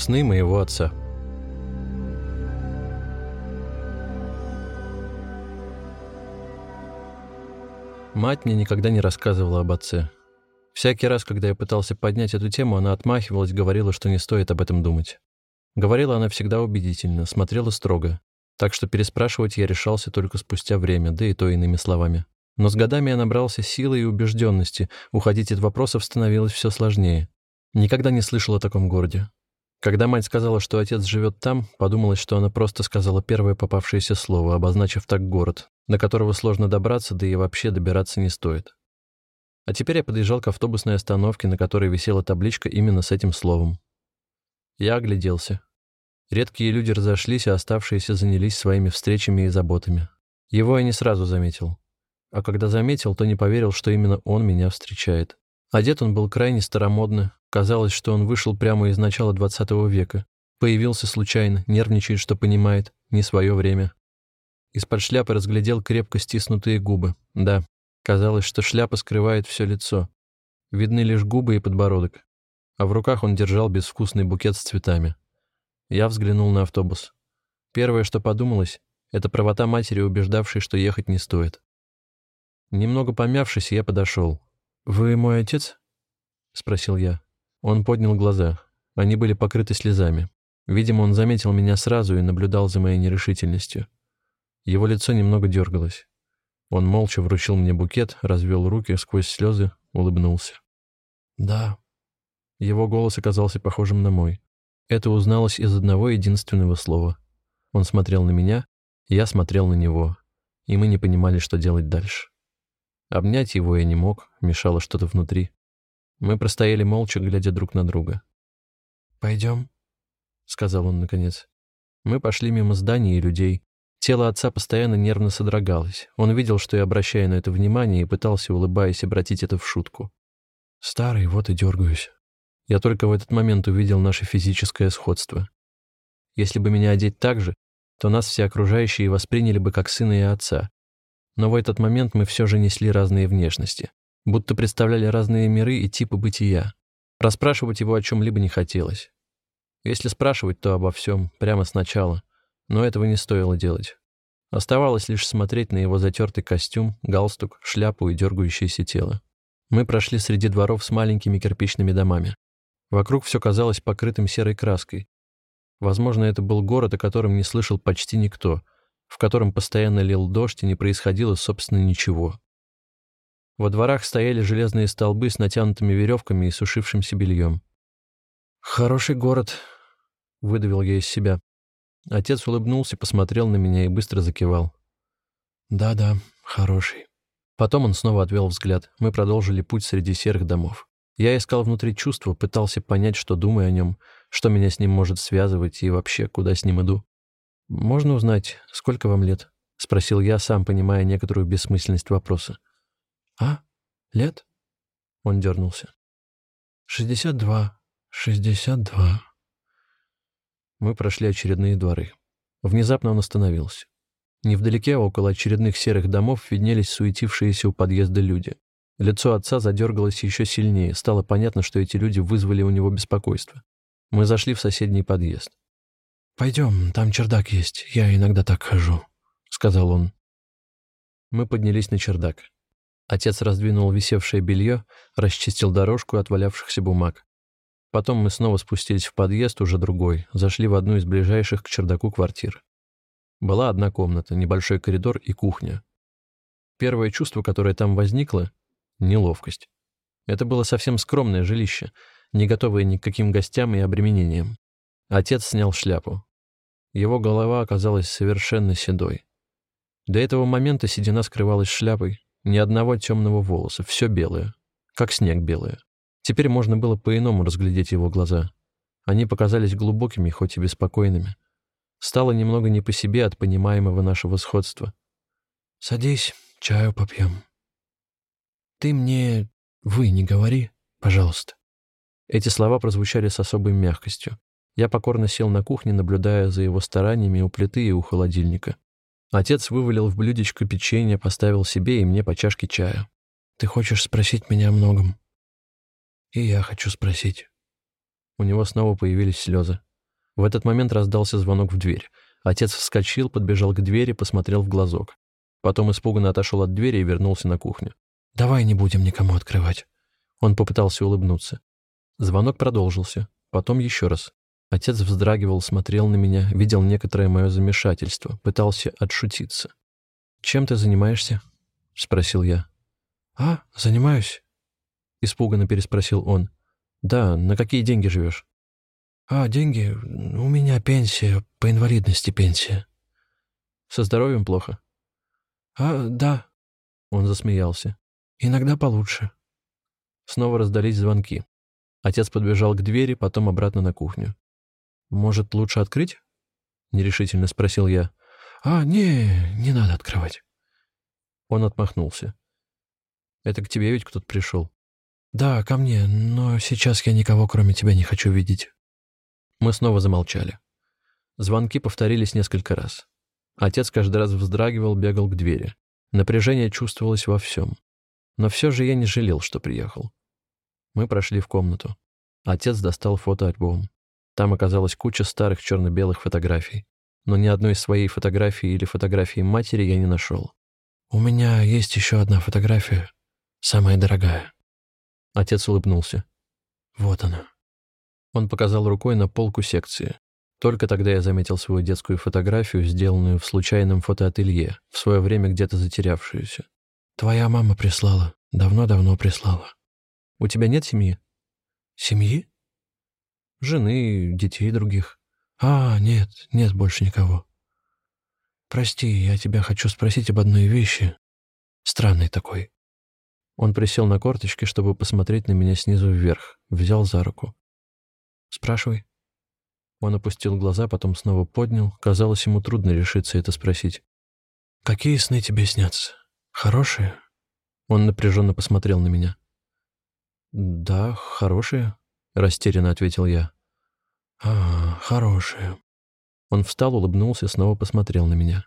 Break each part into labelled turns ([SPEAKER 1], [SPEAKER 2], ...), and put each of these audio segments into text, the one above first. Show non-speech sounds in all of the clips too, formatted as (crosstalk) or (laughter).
[SPEAKER 1] Сны моего отца. Мать мне никогда не рассказывала об отце. Всякий раз, когда я пытался поднять эту тему, она отмахивалась, говорила, что не стоит об этом думать. Говорила она всегда убедительно, смотрела строго, так что переспрашивать я решался только спустя время, да и то иными словами. Но с годами я набрался силы и убежденности, уходить от вопросов становилось все сложнее. Никогда не слышал о таком городе. Когда мать сказала, что отец живет там, подумалось, что она просто сказала первое попавшееся слово, обозначив так город, до которого сложно добраться, да и вообще добираться не стоит. А теперь я подъезжал к автобусной остановке, на которой висела табличка именно с этим словом. Я огляделся. Редкие люди разошлись, а оставшиеся занялись своими встречами и заботами. Его я не сразу заметил. А когда заметил, то не поверил, что именно он меня встречает. Одет он был крайне старомодно, казалось, что он вышел прямо из начала 20 века. Появился случайно, нервничает, что понимает, не свое время. Из-под шляпы разглядел крепко стиснутые губы. Да, казалось, что шляпа скрывает все лицо. Видны лишь губы и подбородок. А в руках он держал безвкусный букет с цветами. Я взглянул на автобус. Первое, что подумалось, это правота матери, убеждавшей, что ехать не стоит. Немного помявшись, я подошел. «Вы мой отец?» — спросил я. Он поднял глаза. Они были покрыты слезами. Видимо, он заметил меня сразу и наблюдал за моей нерешительностью. Его лицо немного дергалось. Он молча вручил мне букет, развел руки сквозь слезы, улыбнулся. «Да». Его голос оказался похожим на мой. Это узналось из одного единственного слова. Он смотрел на меня, я смотрел на него, и мы не понимали, что делать дальше. Обнять его я не мог, мешало что-то внутри. Мы простояли молча, глядя друг на друга. «Пойдем», — сказал он наконец. Мы пошли мимо зданий и людей. Тело отца постоянно нервно содрогалось. Он видел, что я обращаю на это внимание, и пытался, улыбаясь, обратить это в шутку. «Старый, вот и дергаюсь». Я только в этот момент увидел наше физическое сходство. Если бы меня одеть так же, то нас все окружающие восприняли бы как сына и отца, но в этот момент мы все же несли разные внешности, будто представляли разные миры и типы бытия. Расспрашивать его о чем-либо не хотелось. Если спрашивать, то обо всем, прямо сначала, но этого не стоило делать. Оставалось лишь смотреть на его затертый костюм, галстук, шляпу и дергающееся тело. Мы прошли среди дворов с маленькими кирпичными домами. Вокруг все казалось покрытым серой краской. Возможно, это был город, о котором не слышал почти никто, в котором постоянно лил дождь и не происходило, собственно, ничего. Во дворах стояли железные столбы с натянутыми веревками и сушившимся бельем. «Хороший город», — выдавил я из себя. Отец улыбнулся, посмотрел на меня и быстро закивал. «Да-да, хороший». Потом он снова отвел взгляд. Мы продолжили путь среди серых домов. Я искал внутри чувства, пытался понять, что думаю о нем, что меня с ним может связывать и вообще, куда с ним иду. «Можно узнать, сколько вам лет?» — спросил я, сам понимая некоторую бессмысленность вопроса. «А? Лет?» — он дернулся. «Шестьдесят два. Шестьдесят два». Мы прошли очередные дворы. Внезапно он остановился. Невдалеке, около очередных серых домов, виднелись суетившиеся у подъезда люди. Лицо отца задергалось еще сильнее. Стало понятно, что эти люди вызвали у него беспокойство. Мы зашли в соседний подъезд. «Пойдем, там чердак есть, я иногда так хожу», — сказал он. Мы поднялись на чердак. Отец раздвинул висевшее белье, расчистил дорожку от валявшихся бумаг. Потом мы снова спустились в подъезд, уже другой, зашли в одну из ближайших к чердаку квартир. Была одна комната, небольшой коридор и кухня. Первое чувство, которое там возникло — неловкость. Это было совсем скромное жилище, не готовое ни к каким гостям и обременениям. Отец снял шляпу. Его голова оказалась совершенно седой. До этого момента седина скрывалась шляпой, ни одного темного волоса, все белое, как снег белое. Теперь можно было по-иному разглядеть его глаза. Они показались глубокими, хоть и беспокойными. Стало немного не по себе от понимаемого нашего сходства. «Садись, чаю попьем». «Ты мне... вы не говори, пожалуйста». Эти слова прозвучали с особой мягкостью. Я покорно сел на кухне, наблюдая за его стараниями у плиты и у холодильника. Отец вывалил в блюдечко печенье, поставил себе и мне по чашке чая. «Ты хочешь спросить меня о многом?» «И я хочу спросить». У него снова появились слезы. В этот момент раздался звонок в дверь. Отец вскочил, подбежал к двери, посмотрел в глазок. Потом испуганно отошел от двери и вернулся на кухню. «Давай не будем никому открывать». Он попытался улыбнуться. Звонок продолжился. Потом еще раз. Отец вздрагивал, смотрел на меня, видел некоторое мое замешательство, пытался отшутиться. «Чем ты занимаешься?» — спросил я. «А, занимаюсь?» — испуганно переспросил он. «Да, на какие деньги живешь?» «А, деньги? У меня пенсия, по инвалидности пенсия». «Со здоровьем плохо?» «А, да». Он засмеялся. «Иногда получше». Снова раздались звонки. Отец подбежал к двери, потом обратно на кухню. «Может, лучше открыть?» — нерешительно спросил я. «А, не, не надо открывать». Он отмахнулся. «Это к тебе ведь кто-то пришел?» «Да, ко мне, но сейчас я никого, кроме тебя, не хочу видеть». Мы снова замолчали. Звонки повторились несколько раз. Отец каждый раз вздрагивал, бегал к двери. Напряжение чувствовалось во всем. Но все же я не жалел, что приехал. Мы прошли в комнату. Отец достал фотоальбом. Там оказалась куча старых черно-белых фотографий. Но ни одной своей фотографии или фотографии матери я не нашел. «У меня есть еще одна фотография, самая дорогая». Отец улыбнулся. «Вот она». Он показал рукой на полку секции. Только тогда я заметил свою детскую фотографию, сделанную в случайном фотоателье, в свое время где-то затерявшуюся. «Твоя мама прислала. Давно-давно прислала». «У тебя нет семьи?» «Семьи?» «Жены, детей других». «А, нет, нет больше никого». «Прости, я тебя хочу спросить об одной вещи. Странной такой». Он присел на корточки, чтобы посмотреть на меня снизу вверх, взял за руку. «Спрашивай». Он опустил глаза, потом снова поднял. Казалось, ему трудно решиться это спросить. «Какие сны тебе снятся? Хорошие?» Он напряженно посмотрел на меня. «Да, хорошие», — растерянно ответил я. «А, хорошие». Он встал, улыбнулся, снова посмотрел на меня.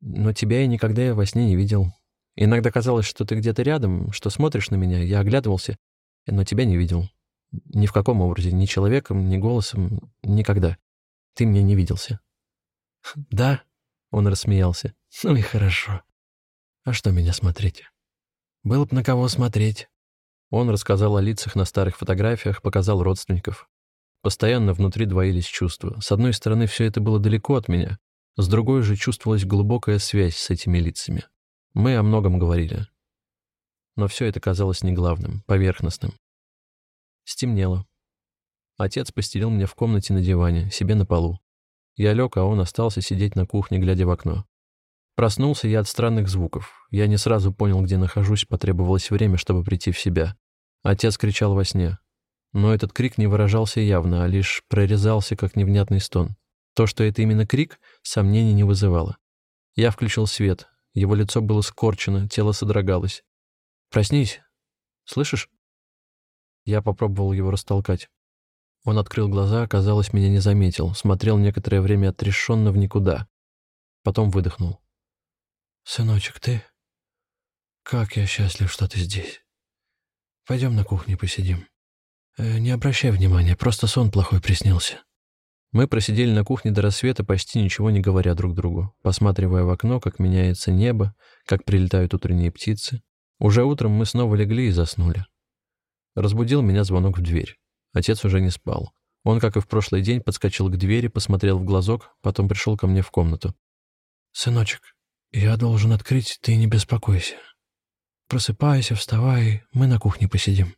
[SPEAKER 1] «Но тебя я никогда во сне не видел. Иногда казалось, что ты где-то рядом, что смотришь на меня. Я оглядывался, но тебя не видел. Ни в каком образе, ни человеком, ни голосом, никогда. Ты мне не виделся. (laughs) Да, он рассмеялся. Ну и хорошо. А что меня смотреть? Было бы на кого смотреть. Он рассказал о лицах на старых фотографиях, показал родственников. Постоянно внутри двоились чувства. С одной стороны, все это было далеко от меня, с другой же чувствовалась глубокая связь с этими лицами. Мы о многом говорили. Но все это казалось не главным, поверхностным. Стемнело. Отец постелил меня в комнате на диване, себе на полу. Я лег, а он остался сидеть на кухне, глядя в окно. Проснулся я от странных звуков. Я не сразу понял, где нахожусь, потребовалось время, чтобы прийти в себя. Отец кричал во сне. Но этот крик не выражался явно, а лишь прорезался, как невнятный стон. То, что это именно крик, сомнений не вызывало. Я включил свет. Его лицо было скорчено, тело содрогалось. «Проснись. Слышишь?» Я попробовал его растолкать. Он открыл глаза, казалось, меня не заметил, смотрел некоторое время отрешенно в никуда. Потом выдохнул. «Сыночек, ты... Как я счастлив, что ты здесь. Пойдем на кухню посидим. Э, не обращай внимания, просто сон плохой приснился». Мы просидели на кухне до рассвета, почти ничего не говоря друг другу, посматривая в окно, как меняется небо, как прилетают утренние птицы. Уже утром мы снова легли и заснули. Разбудил меня звонок в дверь. Отец уже не спал. Он, как и в прошлый день, подскочил к двери, посмотрел в глазок, потом пришел ко мне в комнату. «Сыночек, я должен открыть, ты не беспокойся. Просыпайся, вставай, мы на кухне посидим».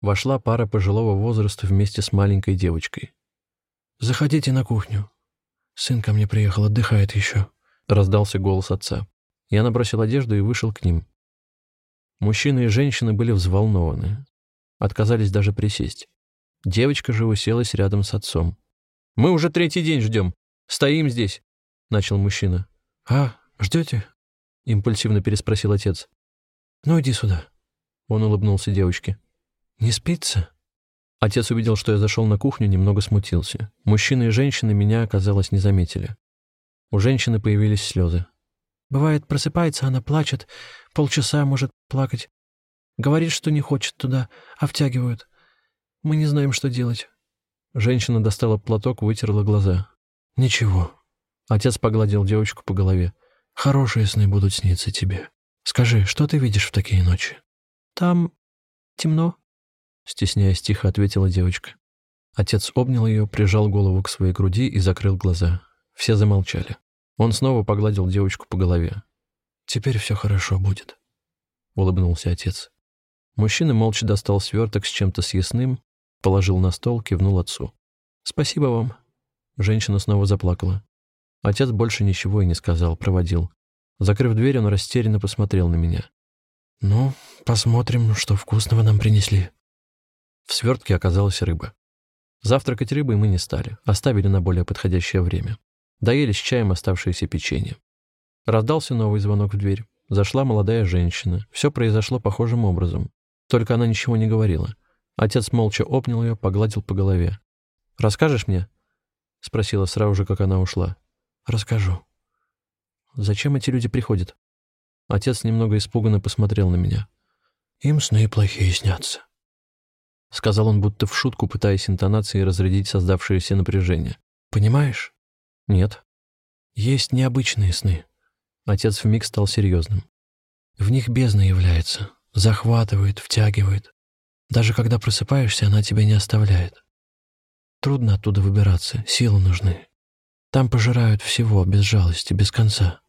[SPEAKER 1] Вошла пара пожилого возраста вместе с маленькой девочкой. «Заходите на кухню. Сын ко мне приехал, отдыхает еще», — раздался голос отца. Я набросил одежду и вышел к ним. Мужчины и женщины были взволнованы. Отказались даже присесть. Девочка же уселась рядом с отцом. «Мы уже третий день ждем. Стоим здесь», — начал мужчина. «А, ждете?» — импульсивно переспросил отец. «Ну, иди сюда». Он улыбнулся девочке. «Не спится?» Отец увидел, что я зашел на кухню, немного смутился. Мужчины и женщины меня, оказалось, не заметили. У женщины появились слезы. Бывает, просыпается, она плачет, полчаса может плакать. Говорит, что не хочет туда, а втягивают. Мы не знаем, что делать. Женщина достала платок, вытерла глаза.
[SPEAKER 2] «Ничего».
[SPEAKER 1] Отец погладил девочку по голове.
[SPEAKER 2] «Хорошие сны будут сниться тебе. Скажи, что ты видишь в такие ночи?»
[SPEAKER 3] «Там темно», —
[SPEAKER 1] стесняясь тихо ответила девочка. Отец обнял ее, прижал голову к своей груди и закрыл глаза. Все замолчали. Он снова погладил девочку по голове.
[SPEAKER 2] «Теперь все хорошо будет», —
[SPEAKER 1] улыбнулся отец. Мужчина молча достал сверток с чем-то съестным, положил на стол, кивнул отцу. «Спасибо вам». Женщина снова заплакала. Отец больше ничего и не сказал, проводил. Закрыв дверь, он растерянно посмотрел на меня.
[SPEAKER 2] «Ну, посмотрим, что вкусного нам принесли».
[SPEAKER 1] В свертке оказалась рыба. Завтракать рыбой мы не стали, оставили на более подходящее время. Доели с чаем оставшееся печенье. Раздался новый звонок в дверь. Зашла молодая женщина. Все произошло похожим образом. Только она ничего не говорила. Отец молча обнял ее, погладил по голове. «Расскажешь мне?» — спросила сразу же, как она ушла.
[SPEAKER 2] «Расскажу».
[SPEAKER 1] «Зачем эти люди приходят?» Отец немного испуганно посмотрел на меня.
[SPEAKER 2] «Им сны плохие снятся», —
[SPEAKER 1] сказал он будто в шутку, пытаясь интонацией разрядить создавшееся напряжение.
[SPEAKER 2] «Понимаешь?»
[SPEAKER 1] «Нет».
[SPEAKER 2] «Есть необычные сны».
[SPEAKER 1] Отец вмиг стал серьезным.
[SPEAKER 2] «В них бездна является, захватывает, втягивает. Даже когда просыпаешься, она тебя не оставляет. Трудно оттуда выбираться, силы нужны. Там пожирают всего, без жалости, без конца».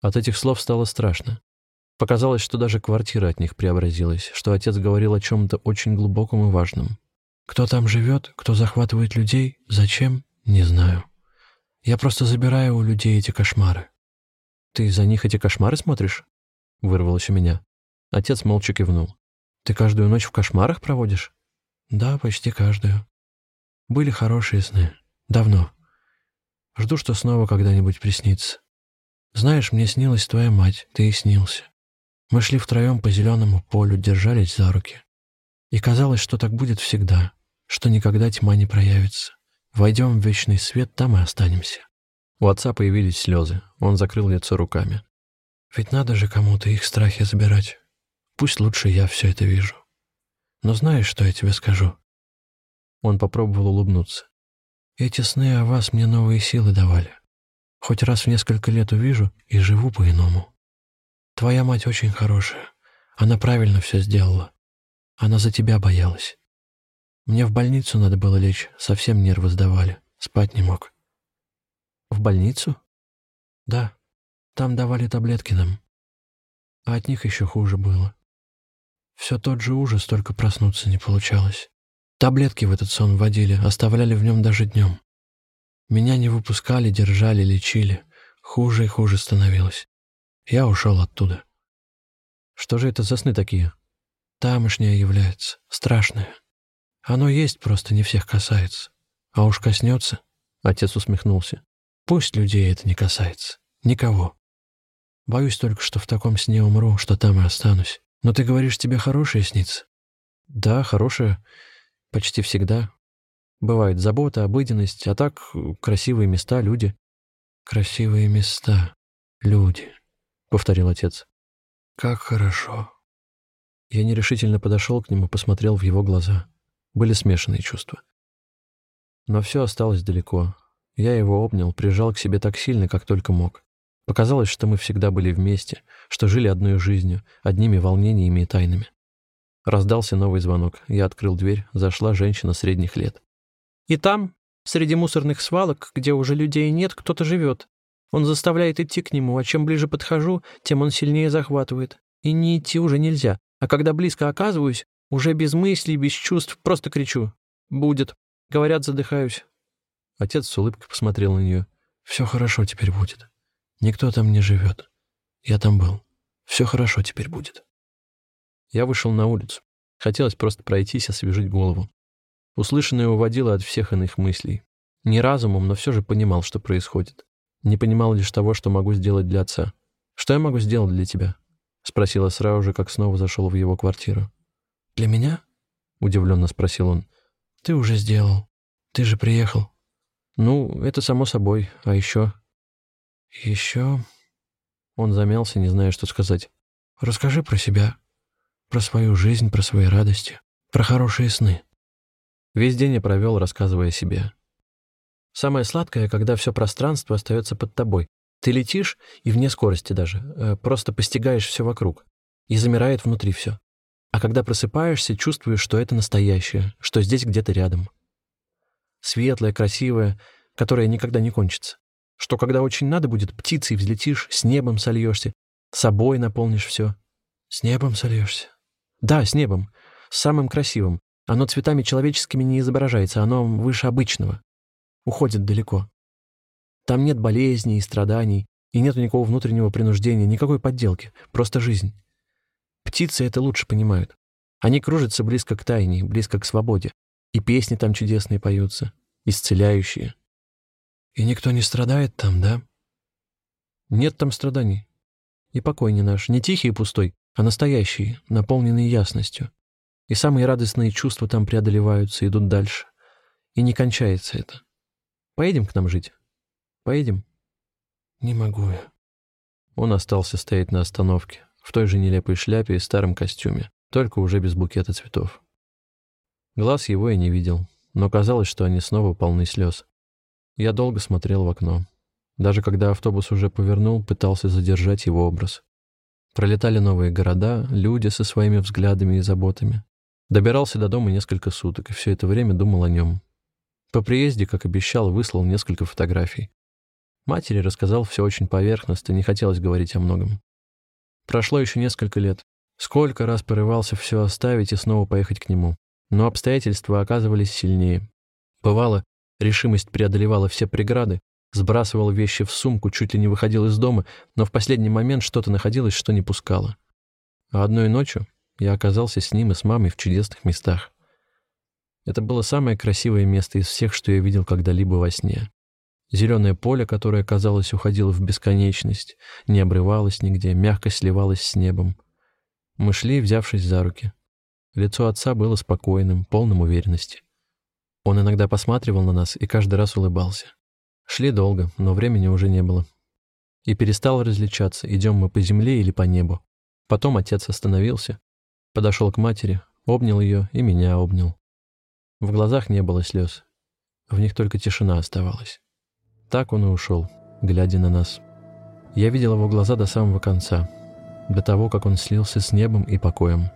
[SPEAKER 1] От этих слов стало страшно. Показалось, что даже квартира от них преобразилась, что отец говорил о чем-то очень глубоком и важном.
[SPEAKER 2] Кто там живет, кто захватывает людей, зачем, не знаю. Я просто забираю у людей эти кошмары.
[SPEAKER 1] «Ты за них эти кошмары смотришь?» — вырвалось у меня. Отец молча кивнул. «Ты каждую ночь в кошмарах проводишь?»
[SPEAKER 2] «Да, почти каждую. Были хорошие сны. Давно. Жду, что снова когда-нибудь приснится. Знаешь, мне снилась твоя мать, ты и снился. Мы шли втроем по зеленому полю, держались за руки. И казалось, что так будет всегда, что никогда тьма не проявится. Войдем в вечный свет, там и останемся.
[SPEAKER 1] У отца появились слезы. Он закрыл лицо руками.
[SPEAKER 2] Ведь надо же кому-то их страхи забирать. Пусть лучше я все это вижу. Но знаешь, что я тебе скажу?
[SPEAKER 1] Он попробовал улыбнуться.
[SPEAKER 2] Эти сны о вас мне новые силы давали. Хоть раз в несколько лет увижу и живу по-иному. Твоя мать очень хорошая. Она правильно все сделала. Она за тебя боялась. Мне в больницу надо было лечь, совсем нервы сдавали. Спать не мог.
[SPEAKER 1] В больницу?
[SPEAKER 2] Да. Там давали таблетки нам. А от них еще хуже было. Все тот же ужас, только проснуться не получалось. Таблетки в этот сон вводили, оставляли в нем даже днем. Меня не выпускали, держали, лечили. Хуже и хуже становилось. Я ушел оттуда.
[SPEAKER 1] Что же это за сны такие?
[SPEAKER 2] Тамошнее является, страшное. Оно есть, просто не всех касается. А уж коснется, отец усмехнулся. Пусть людей это не касается. Никого. Боюсь только, что в таком сне умру, что там и останусь. Но ты говоришь, тебе хорошее снится?
[SPEAKER 1] Да, хорошее. Почти всегда. Бывает забота, обыденность, а так красивые места, люди.
[SPEAKER 2] Красивые места, люди,
[SPEAKER 1] повторил отец.
[SPEAKER 2] Как хорошо.
[SPEAKER 1] Я нерешительно подошел к нему, посмотрел в его глаза. Были смешанные чувства. Но все осталось далеко. Я его обнял, прижал к себе так сильно, как только мог. Показалось, что мы всегда были вместе, что жили одной жизнью, одними волнениями и тайнами. Раздался новый звонок. Я открыл дверь, зашла женщина средних лет.
[SPEAKER 3] «И там, среди мусорных свалок, где уже людей нет, кто-то живет. Он заставляет идти к нему, а чем ближе подхожу, тем он сильнее захватывает. И не идти уже нельзя. А когда близко оказываюсь, уже без мыслей, без чувств, просто кричу. «Будет». Говорят, задыхаюсь.
[SPEAKER 1] Отец с улыбкой посмотрел на нее.
[SPEAKER 2] «Все хорошо теперь будет. Никто там не живет. Я там был. Все хорошо теперь будет».
[SPEAKER 1] Я вышел на улицу. Хотелось просто пройтись, освежить голову. Услышанное уводило от всех иных мыслей. Не разумом, но все же понимал, что происходит. Не понимал лишь того, что могу сделать для отца. «Что я могу сделать для тебя?» — спросила сразу же, как снова зашел в его квартиру.
[SPEAKER 2] «Для меня?» — удивленно спросил он. «Ты уже сделал. Ты же приехал.
[SPEAKER 1] «Ну, это само собой. А еще?»
[SPEAKER 2] «Еще...»
[SPEAKER 1] Он замялся, не зная, что сказать.
[SPEAKER 2] «Расскажи про себя, про свою жизнь, про свои радости, про хорошие сны».
[SPEAKER 1] Весь день я провел, рассказывая себе.
[SPEAKER 3] Самое сладкое, когда все пространство остается под тобой. Ты летишь, и вне скорости даже, э, просто постигаешь все вокруг. И замирает внутри все. А когда просыпаешься, чувствуешь, что это настоящее, что здесь где-то рядом. Светлое, красивое, которое никогда не кончится. Что когда очень надо будет, птицей взлетишь, с небом сольешься, собой наполнишь все.
[SPEAKER 2] С небом сольешься?
[SPEAKER 3] Да, с небом. С самым красивым. Оно цветами человеческими не изображается, оно выше обычного. Уходит далеко. Там нет болезней и страданий, и нет никакого внутреннего принуждения, никакой подделки, просто жизнь. Птицы это лучше понимают. Они кружатся близко к тайне, близко к свободе. И песни там чудесные поются, исцеляющие.
[SPEAKER 2] И никто не страдает там, да?
[SPEAKER 3] Нет там страданий. И покой не наш, не тихий и пустой, а настоящий, наполненный ясностью. И самые радостные чувства там преодолеваются, идут дальше. И не кончается это. Поедем к нам жить? Поедем?
[SPEAKER 2] Не могу я.
[SPEAKER 1] Он остался стоять на остановке, в той же нелепой шляпе и старом костюме, только уже без букета цветов. Глаз его я не видел, но казалось, что они снова полны слез. Я долго смотрел в окно. Даже когда автобус уже повернул, пытался задержать его образ. Пролетали новые города, люди со своими взглядами и заботами. Добирался до дома несколько суток, и все это время думал о нем. По приезде, как обещал, выслал несколько фотографий. Матери рассказал все очень поверхностно, не хотелось говорить о многом. Прошло еще несколько лет. Сколько раз порывался все оставить и снова поехать к нему. Но обстоятельства оказывались сильнее. Бывало, решимость преодолевала все преграды, сбрасывал вещи в сумку, чуть ли не выходил из дома, но в последний момент что-то находилось, что не пускало. А одной ночью я оказался с ним и с мамой в чудесных местах. Это было самое красивое место из всех, что я видел когда-либо во сне. Зеленое поле, которое, казалось, уходило в бесконечность, не обрывалось нигде, мягко сливалось с небом. Мы шли, взявшись за руки. Лицо отца было спокойным, полным уверенности. Он иногда посматривал на нас и каждый раз улыбался. Шли долго, но времени уже не было. И перестал различаться, идем мы по земле или по небу. Потом отец остановился, Подошел к матери, обнял ее и меня обнял. В глазах не было слез. В них только тишина оставалась. Так он и ушел, глядя на нас. Я видел его глаза до самого конца, до того, как он слился с небом и покоем.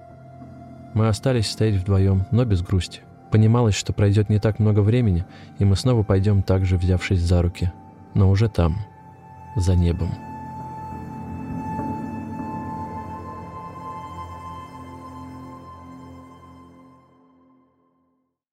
[SPEAKER 1] Мы остались стоять вдвоем, но без грусти. Понималось, что пройдет не так много времени, и мы снова пойдем так же, взявшись за руки, но уже там, за небом.